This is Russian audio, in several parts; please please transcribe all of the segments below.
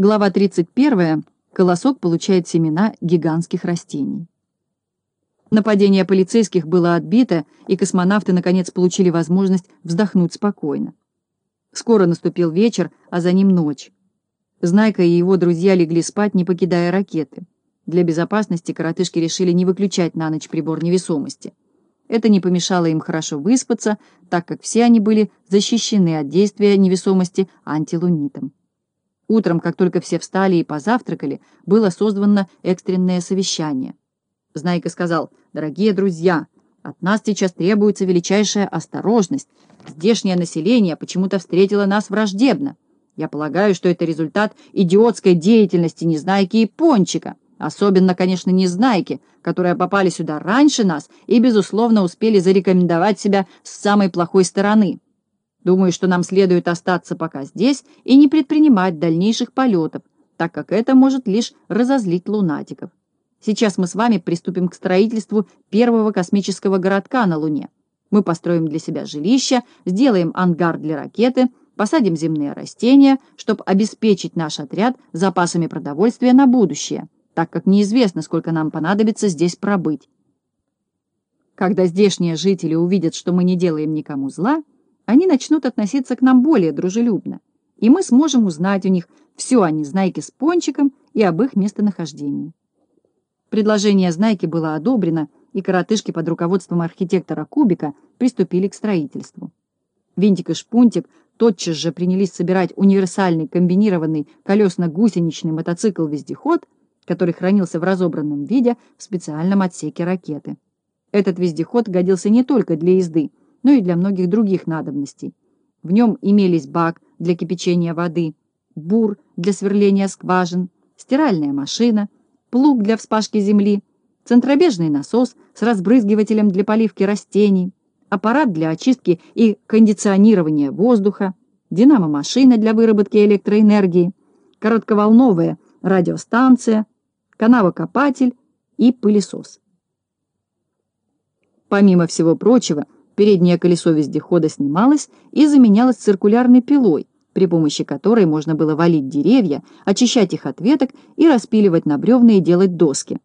Глава 31. Колосок получает семена гигантских растений. Нападение полицейских было отбито, и космонавты наконец получили возможность вздохнуть спокойно. Скоро наступил вечер, а за ним ночь. Знайка и его друзья легли спать, не покидая ракеты. Для безопасности коротышки решили не выключать на ночь прибор невесомости. Это не помешало им хорошо выспаться, так как все они были защищены от действия невесомости антилунитом. Утром, как только все встали и позавтракали, было созвано экстренное совещание. Знайка сказал, «Дорогие друзья, от нас сейчас требуется величайшая осторожность. Здешнее население почему-то встретило нас враждебно. Я полагаю, что это результат идиотской деятельности Незнайки и Пончика. Особенно, конечно, Незнайки, которые попали сюда раньше нас и, безусловно, успели зарекомендовать себя с самой плохой стороны. Думаю, что нам следует остаться пока здесь и не предпринимать дальнейших полетов, так как это может лишь разозлить лунатиков. Сейчас мы с вами приступим к строительству первого космического городка на Луне. Мы построим для себя жилище, сделаем ангар для ракеты, посадим земные растения, чтобы обеспечить наш отряд запасами продовольствия на будущее, так как неизвестно, сколько нам понадобится здесь пробыть. Когда здешние жители увидят, что мы не делаем никому зла, они начнут относиться к нам более дружелюбно, и мы сможем узнать у них все о Незнайке с Пончиком и об их местонахождении. Предложение Знайки было одобрено, и коротышки под руководством архитектора Кубика приступили к строительству. Винтик и Шпунтик тотчас же принялись собирать универсальный комбинированный колесно-гусеничный мотоцикл-вездеход, который хранился в разобранном виде в специальном отсеке ракеты. Этот вездеход годился не только для езды, но и для многих других надобностей. В нем имелись бак для кипячения воды, бур для сверления скважин, стиральная машина, плуг для вспашки земли, центробежный насос с разбрызгивателем для поливки растений, аппарат для очистки и кондиционирования воздуха, динамо-машина для выработки электроэнергии, коротковолновая радиостанция, канавокопатель и пылесос. Помимо всего прочего, Переднее колесо вездехода снималось и заменялось циркулярной пилой, при помощи которой можно было валить деревья, очищать их от веток и распиливать на бревна и делать доски.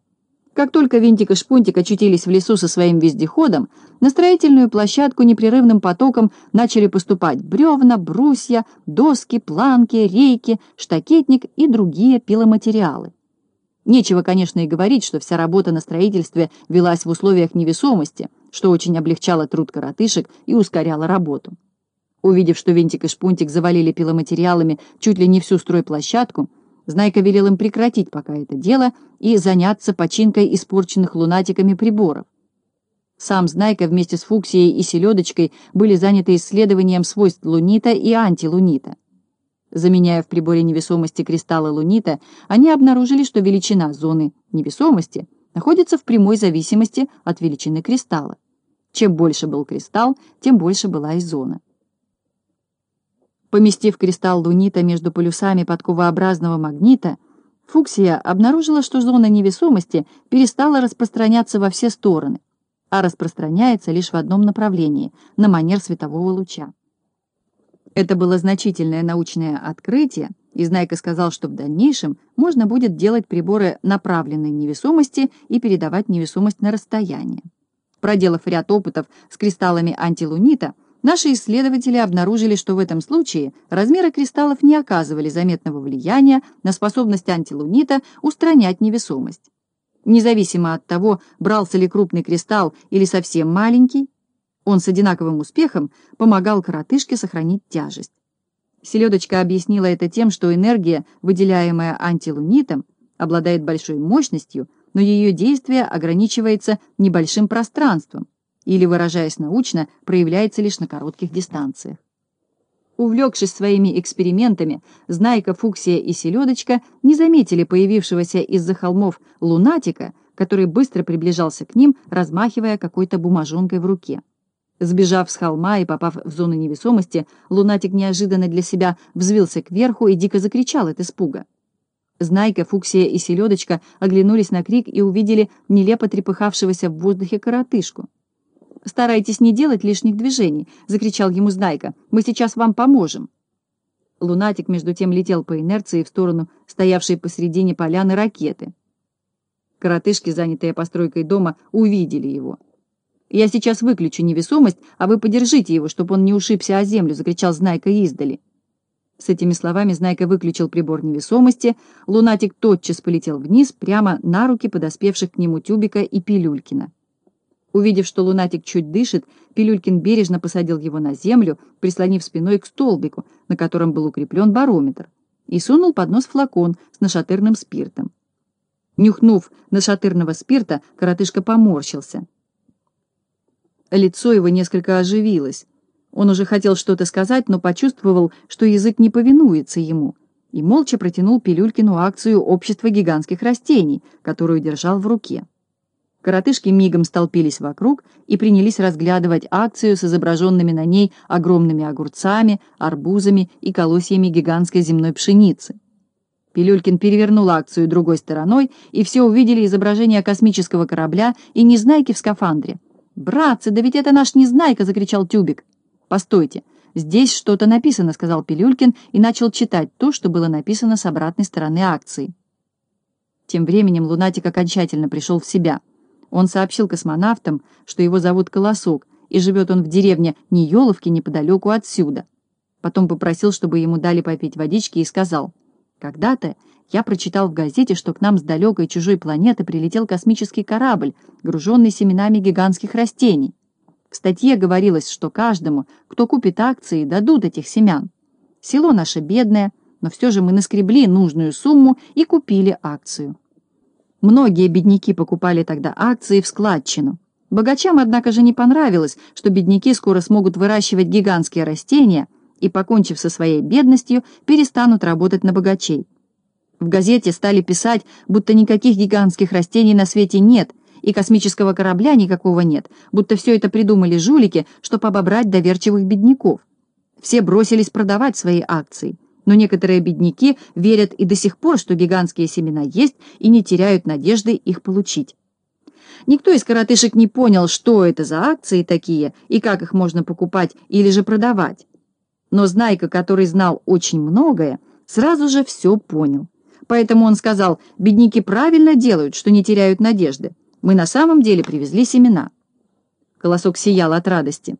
Как только Винтик и Шпунтик очутились в лесу со своим вездеходом, на строительную площадку непрерывным потоком начали поступать бревна, брусья, доски, планки, рейки, штакетник и другие пиломатериалы. Нечего, конечно, и говорить, что вся работа на строительстве велась в условиях невесомости, что очень облегчало труд коротышек и ускоряло работу. Увидев, что Винтик и Шпунтик завалили пиломатериалами чуть ли не всю стройплощадку, Знайка велел им прекратить пока это дело и заняться починкой испорченных лунатиками приборов. Сам Знайка вместе с Фуксией и Селедочкой были заняты исследованием свойств лунита и антилунита. Заменяя в приборе невесомости кристаллы лунита, они обнаружили, что величина зоны невесомости находится в прямой зависимости от величины кристалла. Чем больше был кристалл, тем больше была и зона. Поместив кристалл лунита между полюсами подковообразного магнита, Фуксия обнаружила, что зона невесомости перестала распространяться во все стороны, а распространяется лишь в одном направлении, на манер светового луча. Это было значительное научное открытие, и Знайка сказал, что в дальнейшем можно будет делать приборы направленной невесомости и передавать невесомость на расстояние. Проделав ряд опытов с кристаллами антилунита, наши исследователи обнаружили, что в этом случае размеры кристаллов не оказывали заметного влияния на способность антилунита устранять невесомость. Независимо от того, брался ли крупный кристалл или совсем маленький, он с одинаковым успехом помогал коротышке сохранить тяжесть. Селедочка объяснила это тем, что энергия, выделяемая антилунитом, обладает большой мощностью, но ее действие ограничивается небольшим пространством или, выражаясь научно, проявляется лишь на коротких дистанциях. Увлекшись своими экспериментами, Знайка, Фуксия и Селедочка не заметили появившегося из-за холмов лунатика, который быстро приближался к ним, размахивая какой-то бумажонкой в руке. Сбежав с холма и попав в зону невесомости, лунатик неожиданно для себя взвился кверху и дико закричал от испуга. Знайка, Фуксия и Селедочка оглянулись на крик и увидели нелепо трепыхавшегося в воздухе коротышку. «Старайтесь не делать лишних движений», — закричал ему Знайка. «Мы сейчас вам поможем». Лунатик между тем летел по инерции в сторону стоявшей посредине поляны ракеты. Коротышки, занятые постройкой дома, увидели его. «Я сейчас выключу невесомость, а вы подержите его, чтобы он не ушибся о землю», — закричал Знайка издали. С этими словами Знайка выключил прибор невесомости, лунатик тотчас полетел вниз, прямо на руки подоспевших к нему Тюбика и Пилюлькина. Увидев, что лунатик чуть дышит, Пилюлькин бережно посадил его на землю, прислонив спиной к столбику, на котором был укреплен барометр, и сунул под нос флакон с нашатырным спиртом. Нюхнув нашатырного спирта, коротышка поморщился. Лицо его несколько оживилось. Он уже хотел что-то сказать, но почувствовал, что язык не повинуется ему, и молча протянул Пилюлькину акцию общества гигантских растений, которую держал в руке. Коротышки мигом столпились вокруг и принялись разглядывать акцию с изображенными на ней огромными огурцами, арбузами и колосьями гигантской земной пшеницы. Пилюлькин перевернул акцию другой стороной, и все увидели изображение космического корабля и Незнайки в скафандре. «Братцы, да ведь это наш Незнайка!» — закричал Тюбик. «Постойте, здесь что-то написано», — сказал Пилюлькин и начал читать то, что было написано с обратной стороны акции. Тем временем Лунатик окончательно пришел в себя — он сообщил космонавтам, что его зовут Колосок, и живет он в деревне Ниеловки неподалеку отсюда. Потом попросил, чтобы ему дали попить водички, и сказал, «Когда-то я прочитал в газете, что к нам с далекой чужой планеты прилетел космический корабль, груженный семенами гигантских растений. В статье говорилось, что каждому, кто купит акции, дадут этих семян. Село наше бедное, но все же мы наскребли нужную сумму и купили акцию. Многие бедняки покупали тогда акции в складчину. Богачам, однако же, не понравилось, что бедняки скоро смогут выращивать гигантские растения и, покончив со своей бедностью, перестанут работать на богачей. В газете стали писать, будто никаких гигантских растений на свете нет, и космического корабля никакого нет, будто все это придумали жулики, чтобы обобрать доверчивых бедняков. Все бросились продавать свои акции но некоторые бедняки верят и до сих пор, что гигантские семена есть, и не теряют надежды их получить. Никто из коротышек не понял, что это за акции такие и как их можно покупать или же продавать. Но Знайка, который знал очень многое, сразу же все понял. Поэтому он сказал, бедняки правильно делают, что не теряют надежды. Мы на самом деле привезли семена. Колосок сиял от радости.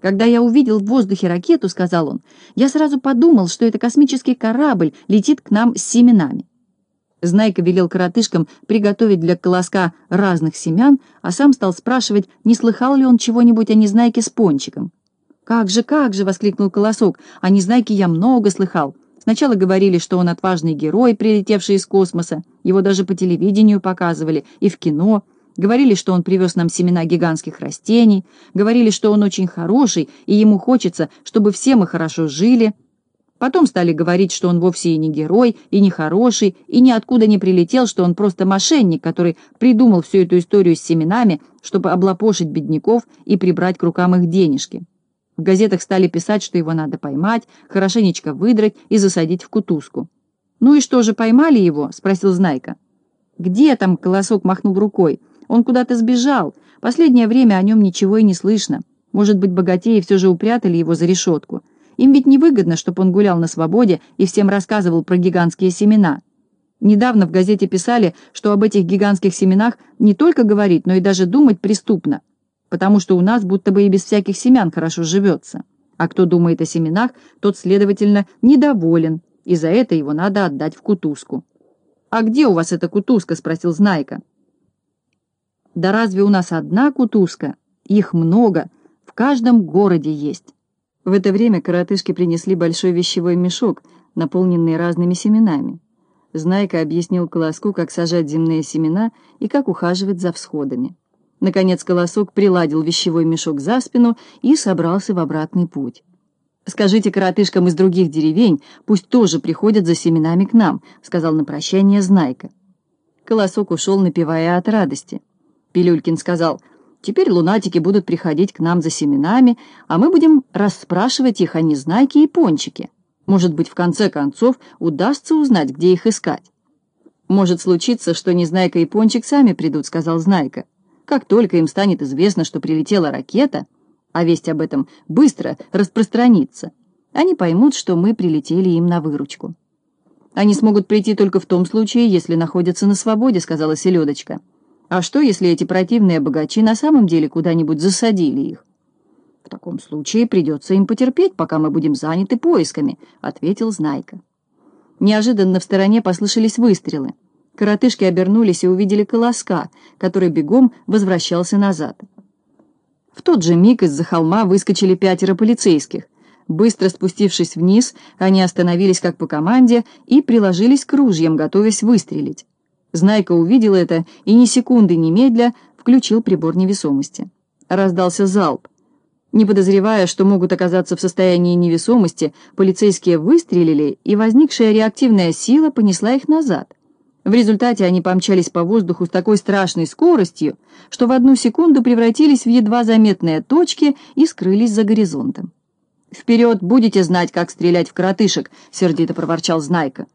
Когда я увидел в воздухе ракету, сказал он, я сразу подумал, что это космический корабль летит к нам с семенами. Знайка велел коротышкам приготовить для колоска разных семян, а сам стал спрашивать, не слыхал ли он чего-нибудь о Незнайке с пончиком. «Как же, как же!» — воскликнул колосок. «О Незнайке я много слыхал. Сначала говорили, что он отважный герой, прилетевший из космоса. Его даже по телевидению показывали и в кино». Говорили, что он привез нам семена гигантских растений, говорили, что он очень хороший, и ему хочется, чтобы все мы хорошо жили. Потом стали говорить, что он вовсе и не герой, и не хороший, и ниоткуда не прилетел, что он просто мошенник, который придумал всю эту историю с семенами, чтобы облапошить бедняков и прибрать к рукам их денежки. В газетах стали писать, что его надо поймать, хорошенечко выдрать и засадить в кутузку. «Ну и что же, поймали его?» — спросил Знайка. «Где там?» — колосок махнул рукой. Он куда-то сбежал. Последнее время о нем ничего и не слышно. Может быть, богатеи все же упрятали его за решетку. Им ведь невыгодно, чтобы он гулял на свободе и всем рассказывал про гигантские семена. Недавно в газете писали, что об этих гигантских семенах не только говорить, но и даже думать преступно, потому что у нас будто бы и без всяких семян хорошо живется. А кто думает о семенах, тот, следовательно, недоволен, и за это его надо отдать в кутузку. «А где у вас эта кутузка?» — спросил Знайка. Да разве у нас одна кутузка? Их много, в каждом городе есть. В это время коротышки принесли большой вещевой мешок, наполненный разными семенами. Знайка объяснил Колоску, как сажать земные семена и как ухаживать за всходами. Наконец Колосок приладил вещевой мешок за спину и собрался в обратный путь. «Скажите коротышкам из других деревень, пусть тоже приходят за семенами к нам», — сказал на прощание Знайка. Колосок ушел, напевая от радости. Пилюлькин сказал, «Теперь лунатики будут приходить к нам за семенами, а мы будем расспрашивать их о Незнайке и Пончике. Может быть, в конце концов удастся узнать, где их искать». «Может случиться, что Незнайка и Пончик сами придут», — сказал Знайка. «Как только им станет известно, что прилетела ракета, а весть об этом быстро распространится, Они поймут, что мы прилетели им на выручку. «Они смогут прийти только в том случае, если находятся на свободе», — сказала Селедочка. «А что, если эти противные богачи на самом деле куда-нибудь засадили их?» «В таком случае придется им потерпеть, пока мы будем заняты поисками», — ответил Знайка. Неожиданно в стороне послышались выстрелы. Коротышки обернулись и увидели колоска, который бегом возвращался назад. В тот же миг из-за холма выскочили пятеро полицейских. Быстро спустившись вниз, они остановились как по команде и приложились к ружьям, готовясь выстрелить. Знайка увидел это и ни секунды немедля включил прибор невесомости. Раздался залп. Не подозревая, что могут оказаться в состоянии невесомости, полицейские выстрелили, и возникшая реактивная сила понесла их назад. В результате они помчались по воздуху с такой страшной скоростью, что в одну секунду превратились в едва заметные точки и скрылись за горизонтом. «Вперед, будете знать, как стрелять в коротышек!» — сердито проворчал Знайка.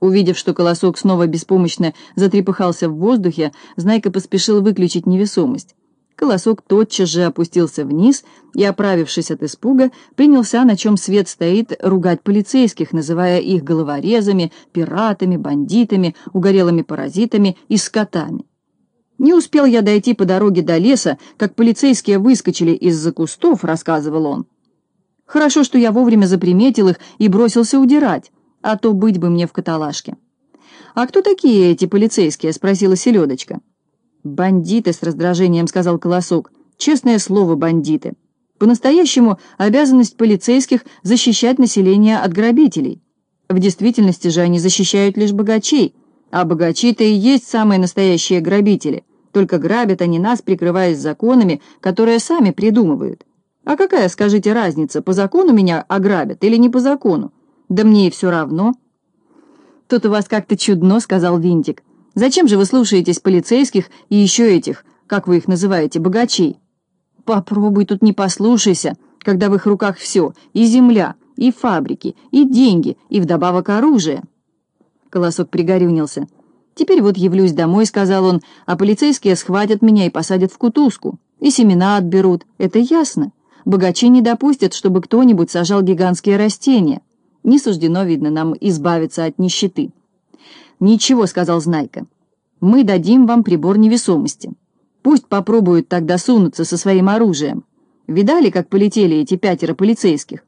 Увидев, что колосок снова беспомощно затрепыхался в воздухе, Знайка поспешил выключить невесомость. Колосок тотчас же опустился вниз и, оправившись от испуга, принялся, на чем свет стоит, ругать полицейских, называя их головорезами, пиратами, бандитами, угорелыми паразитами и скотами. «Не успел я дойти по дороге до леса, как полицейские выскочили из-за кустов», — рассказывал он. «Хорошо, что я вовремя заприметил их и бросился удирать, а то быть бы мне в каталажке». «А кто такие эти полицейские?» — спросила Селедочка. «Бандиты!» — с раздражением сказал Колосок. «Честное слово, бандиты! По-настоящему обязанность полицейских защищать население от грабителей. В действительности же они защищают лишь богачей, а богачи-то и есть самые настоящие грабители. Только грабят они нас, прикрываясь законами, которые сами придумывают. А какая, скажите, разница, по закону меня ограбят или не по закону? Да мне и все равно». «Тут у вас как-то чудно», — сказал Винтик. Зачем же вы слушаетесь полицейских и еще этих, как вы их называете, богачей? Попробуй тут не послушайся, когда в их руках все, и земля, и фабрики, и деньги, и вдобавок оружие. Колосок пригорюнился. «Теперь вот явлюсь домой», — сказал он, «а полицейские схватят меня и посадят в кутузку, и семена отберут, это ясно. Богачи не допустят, чтобы кто-нибудь сажал гигантские растения. Не суждено, видно, нам избавиться от нищеты». «Ничего», — сказал Знайка. «Мы дадим вам прибор невесомости. Пусть попробуют тогда сунуться со своим оружием. Видали, как полетели эти пятеро полицейских?»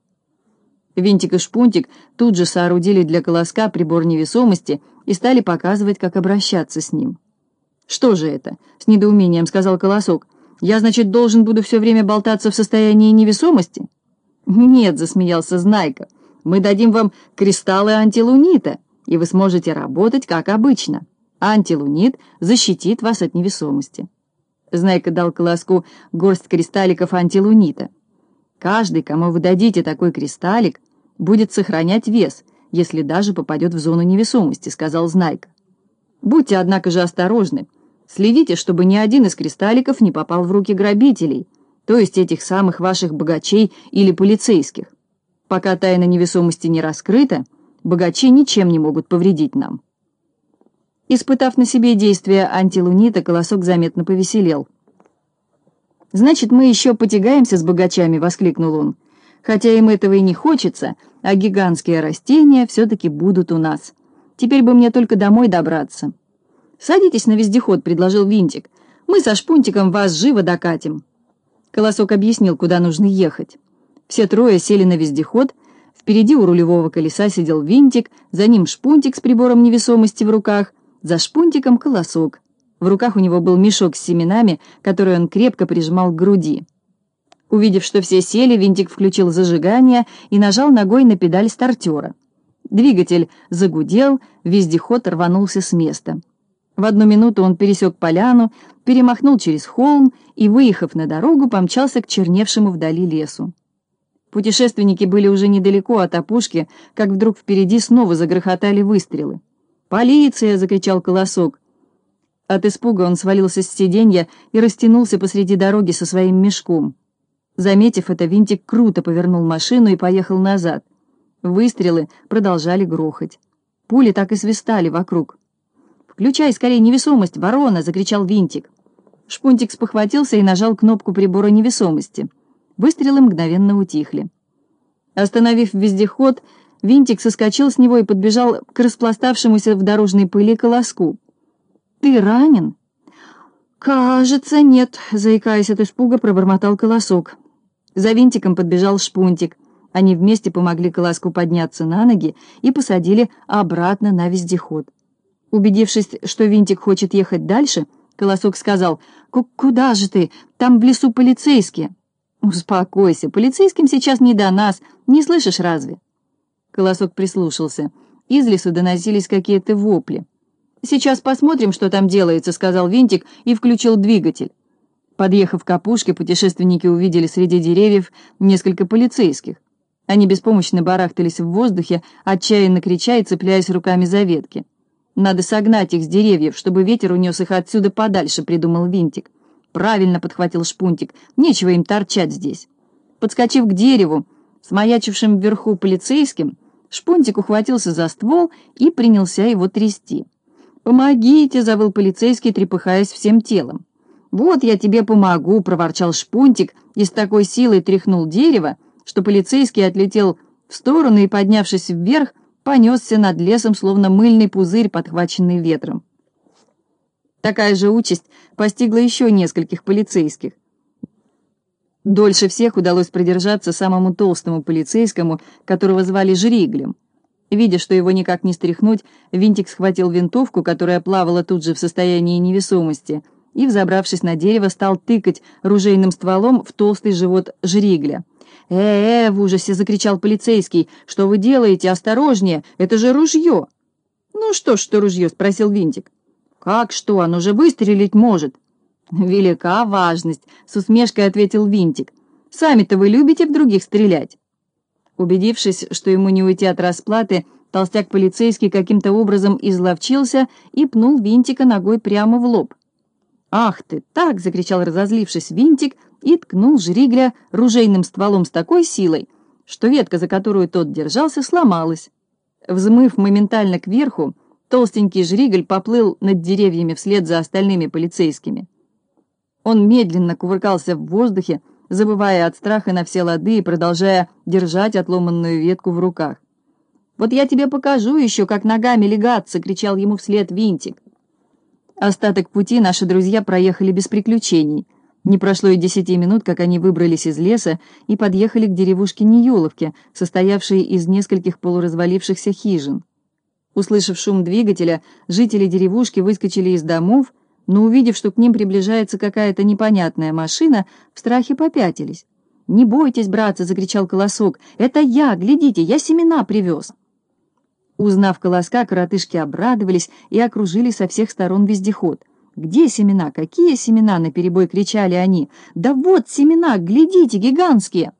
Винтик и Шпунтик тут же соорудили для колоска прибор невесомости и стали показывать, как обращаться с ним. «Что же это?» — с недоумением сказал колосок. «Я, значит, должен буду все время болтаться в состоянии невесомости?» «Нет», — засмеялся Знайка, — «мы дадим вам кристаллы антилунита» и вы сможете работать как обычно. Антилунит защитит вас от невесомости. Знайка дал колоску горсть кристалликов антилунита. Каждый, кому вы дадите такой кристаллик, будет сохранять вес, если даже попадет в зону невесомости, сказал Знайка. Будьте, однако же, осторожны. Следите, чтобы ни один из кристалликов не попал в руки грабителей, то есть этих самых ваших богачей или полицейских. Пока тайна невесомости не раскрыта, богачи ничем не могут повредить нам. Испытав на себе действие антилунита, колосок заметно повеселел. «Значит, мы еще потягаемся с богачами», — воскликнул он. «Хотя им этого и не хочется, а гигантские растения все-таки будут у нас. Теперь бы мне только домой добраться». «Садитесь на вездеход», — предложил Винтик. «Мы со Шпунтиком вас живо докатим». Колосок объяснил, куда нужно ехать. Все трое сели на вездеход — Впереди у рулевого колеса сидел винтик, за ним шпунтик с прибором невесомости в руках, за шпунтиком колосок. В руках у него был мешок с семенами, который он крепко прижимал к груди. Увидев, что все сели, винтик включил зажигание и нажал ногой на педаль стартера. Двигатель загудел, вездеход рванулся с места. В одну минуту он пересек поляну, перемахнул через холм и, выехав на дорогу, помчался к черневшему вдали лесу. Путешественники были уже недалеко от опушки, как вдруг впереди снова загрохотали выстрелы. «Полиция!» — закричал колосок. От испуга он свалился с сиденья и растянулся посреди дороги со своим мешком. Заметив это, Винтик круто повернул машину и поехал назад. Выстрелы продолжали грохать. Пули так и свистали вокруг. «Включай скорее невесомость, ворона!» — закричал Винтик. Шпунтик спохватился и нажал кнопку прибора невесомости — Выстрелы мгновенно утихли. Остановив вездеход, Винтик соскочил с него и подбежал к распластавшемуся в дорожной пыли колоску. «Ты ранен?» «Кажется, нет», — заикаясь от испуга, пробормотал колосок. За Винтиком подбежал Шпунтик. Они вместе помогли колоску подняться на ноги и посадили обратно на вездеход. Убедившись, что Винтик хочет ехать дальше, колосок сказал, «Куда же ты? Там в лесу полицейские». «Успокойся, полицейским сейчас не до нас, не слышишь разве?» Колосок прислушался. Из лесу доносились какие-то вопли. «Сейчас посмотрим, что там делается», — сказал Винтик и включил двигатель. Подъехав к опушке, путешественники увидели среди деревьев несколько полицейских. Они беспомощно барахтались в воздухе, отчаянно крича и цепляясь руками за ветки. «Надо согнать их с деревьев, чтобы ветер унес их отсюда подальше», — придумал Винтик. «Правильно», — подхватил Шпунтик, — «нечего им торчать здесь». Подскочив к дереву, с маячившим вверху полицейским, Шпунтик ухватился за ствол и принялся его трясти. «Помогите!» — завыл полицейский, трепыхаясь всем телом. «Вот я тебе помогу!» — проворчал Шпунтик и с такой силой тряхнул дерево, что полицейский отлетел в сторону и, поднявшись вверх, понесся над лесом, словно мыльный пузырь, подхваченный ветром. Такая же участь постигла еще нескольких полицейских. Дольше всех удалось продержаться самому толстому полицейскому, которого звали Жриглем. Видя, что его никак не стряхнуть, Винтик схватил винтовку, которая плавала тут же в состоянии невесомости, и, взобравшись на дерево, стал тыкать ружейным стволом в толстый живот Жригля. «Э-э!» — в ужасе закричал полицейский. «Что вы делаете? Осторожнее! Это же ружье!» «Ну что ж, что ружье?» — спросил Винтик. «Как что? Оно же выстрелить может!» «Велика важность!» — с усмешкой ответил Винтик. «Сами-то вы любите в других стрелять?» Убедившись, что ему не уйти от расплаты, толстяк-полицейский каким-то образом изловчился и пнул Винтика ногой прямо в лоб. «Ах ты так!» — закричал разозлившись Винтик и ткнул Жригля ружейным стволом с такой силой, что ветка, за которую тот держался, сломалась. Взмыв моментально кверху, толстенький Жригль поплыл над деревьями вслед за остальными полицейскими. Он медленно кувыркался в воздухе, забывая от страха на все лады и продолжая держать отломанную ветку в руках. «Вот я тебе покажу еще, как ногами легаться!» — кричал ему вслед Винтик. Остаток пути наши друзья проехали без приключений. Не прошло и десяти минут, как они выбрались из леса и подъехали к деревушке Ниеловке, состоявшей из нескольких полуразвалившихся хижин. Услышав шум двигателя, жители деревушки выскочили из домов, но, увидев, что к ним приближается какая-то непонятная машина, в страхе попятились. «Не бойтесь, братцы!» — закричал колосок. «Это я! Глядите, я семена привез!» Узнав колоска, коротышки обрадовались и окружили со всех сторон вездеход. «Где семена? Какие семена?» — наперебой кричали они. «Да вот семена! Глядите, гигантские!»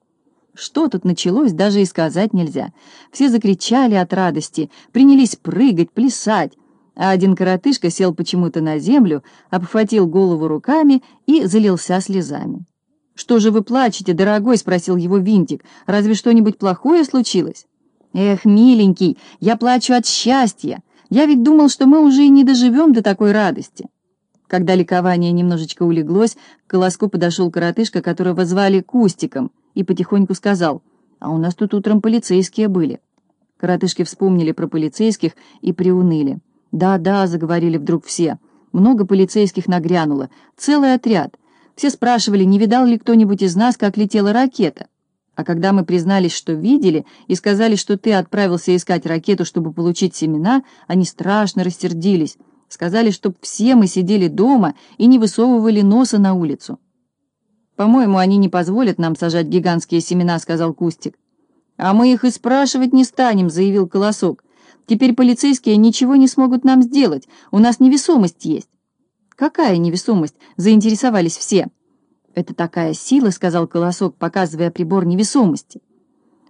Что тут началось, даже и сказать нельзя. Все закричали от радости, принялись прыгать, плясать, а один коротышка сел почему-то на землю, обхватил голову руками и залился слезами. «Что же вы плачете, дорогой?» — спросил его Винтик. «Разве что-нибудь плохое случилось?» «Эх, миленький, я плачу от счастья. Я ведь думал, что мы уже и не доживем до такой радости». Когда ликование немножечко улеглось, к колоску подошел коротышка, которого звали Кустиком, и потихоньку сказал, «А у нас тут утром полицейские были». Коротышки вспомнили про полицейских и приуныли. «Да-да», — заговорили вдруг все, — «много полицейских нагрянуло, целый отряд. Все спрашивали, не видал ли кто-нибудь из нас, как летела ракета. А когда мы признались, что видели, и сказали, что ты отправился искать ракету, чтобы получить семена, они страшно рассердились. Сказали, чтоб все мы сидели дома и не высовывали носа на улицу. «По-моему, они не позволят нам сажать гигантские семена», — сказал Кустик. «А мы их и спрашивать не станем», — заявил Колосок. «Теперь полицейские ничего не смогут нам сделать. У нас невесомость есть». «Какая невесомость?» — заинтересовались все. «Это такая сила», — сказал Колосок, показывая прибор невесомости.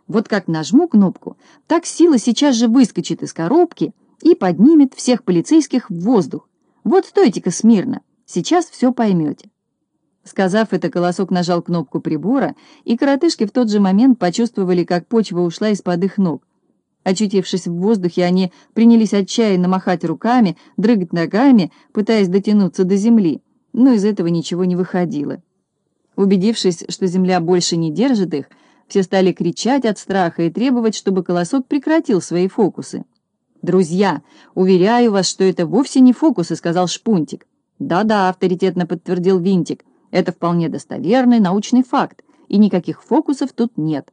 «Вот как нажму кнопку, так сила сейчас же выскочит из коробки и поднимет всех полицейских в воздух. Вот стойте-ка смирно, сейчас все поймете». Сказав это, Колосок нажал кнопку прибора, и коротышки в тот же момент почувствовали, как почва ушла из-под их ног. Очутившись в воздухе, они принялись отчаянно махать руками, дрыгать ногами, пытаясь дотянуться до земли, но из этого ничего не выходило. Убедившись, что земля больше не держит их, Все стали кричать от страха и требовать, чтобы колосок прекратил свои фокусы. «Друзья, уверяю вас, что это вовсе не фокусы», — сказал Шпунтик. «Да-да», — авторитетно подтвердил Винтик. «Это вполне достоверный научный факт, и никаких фокусов тут нет».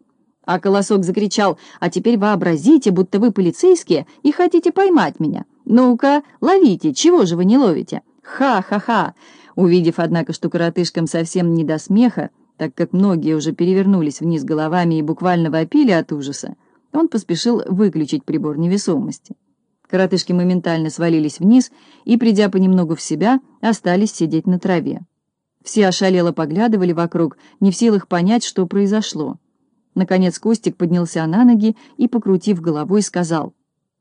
А колосок закричал, «А теперь вообразите, будто вы полицейские и хотите поймать меня. Ну-ка, ловите, чего же вы не ловите? Ха-ха-ха!» Увидев, однако, что коротышкам совсем не до смеха, так как многие уже перевернулись вниз головами и буквально вопили от ужаса, он поспешил выключить прибор невесомости. Коротышки моментально свалились вниз и, придя понемногу в себя, остались сидеть на траве. Все ошалело поглядывали вокруг, не в силах понять, что произошло. Наконец Костик поднялся на ноги и, покрутив головой, сказал,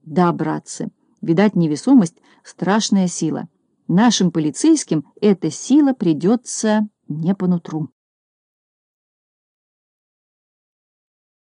«Да, братцы, видать, невесомость — страшная сила. Нашим полицейским эта сила придется не по нутру».